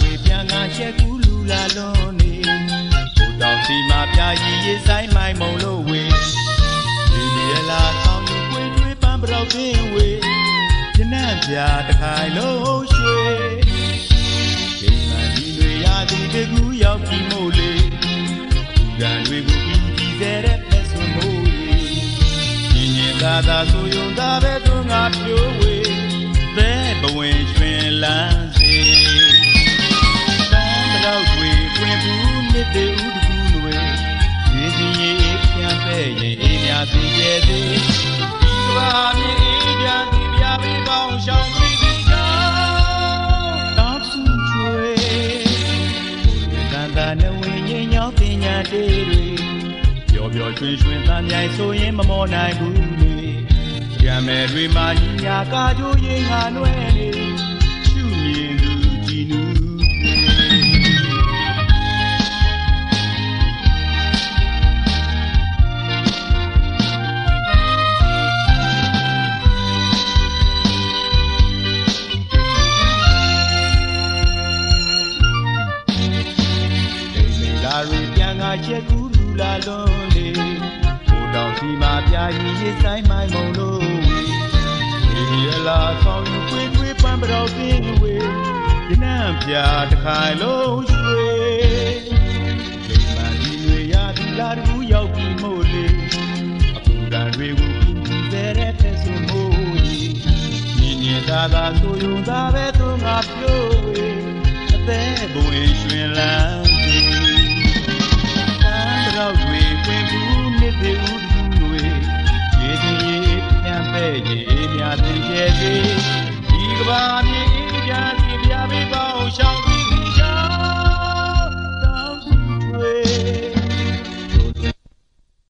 တွေပြန်ငါချက်ကူးလူလာလွန်နေဘူတောင်စီမှာပြာကြီးရေးဆိုင်မိုင်မုံလို့ဝေဒီဒီလာကောင်းကွေတွေပန်းပရောက်တင်ဝေကျနံ့ပြာတခိုင်လုံးရွှေဒီမှန်ဒီတွေရာဒီတကူရောက်ပြီမို့လေကံတွေကိုပြီးပြီးတဲ့ပဲဆိုမို့ဒီညင်သာသာဆိုယုံသာပဲ ဘူးမြစ်တေဥတကူလွေရေစီရေပြန်ပဲ့ရင်အေးများစီကျဲသေးဒီကဘာမြေအေးပြန်ဒီပြပေးပေါင်းရှောင်းပြီးဒီကြောင်းတောက်စုချွေဘုရင်တန်တာနဝင်းရင်ညောင်းတင်ညာတေးတွေပျော်ပျော်ရွှင်ရွှင်တမ်းမြိုင်ဆိုရင်မမောနိုင်ဘူးလေရမယ်တွေမှာညီညာကာကြိုးရင်ငါနွဲနေ ရီပြန်ငါချက်ကူးလူလာလွန်လေဘိုးတောင်စီမှာပြာရင်ရေးဆိုင်မိုင်းမုံလို့ဝေဒီရလာဆောင်ယူခွေးခွေးပန်းပတော်ကင်းဝေရနံ့ပြတခိုင်လုံးရွှေဒိတ်မှန်ဒီတွေရဒီလာတူရောက်ပြီးမို့လေအပူကံတွေကိုကူကူတဲ့တဲ့ဖက်ဆိုမို့ညင်ညင်သာသာဆိုယုံသာပဲသူငါပြိုးဝေအသက်ဘဝင်ရွှင်လ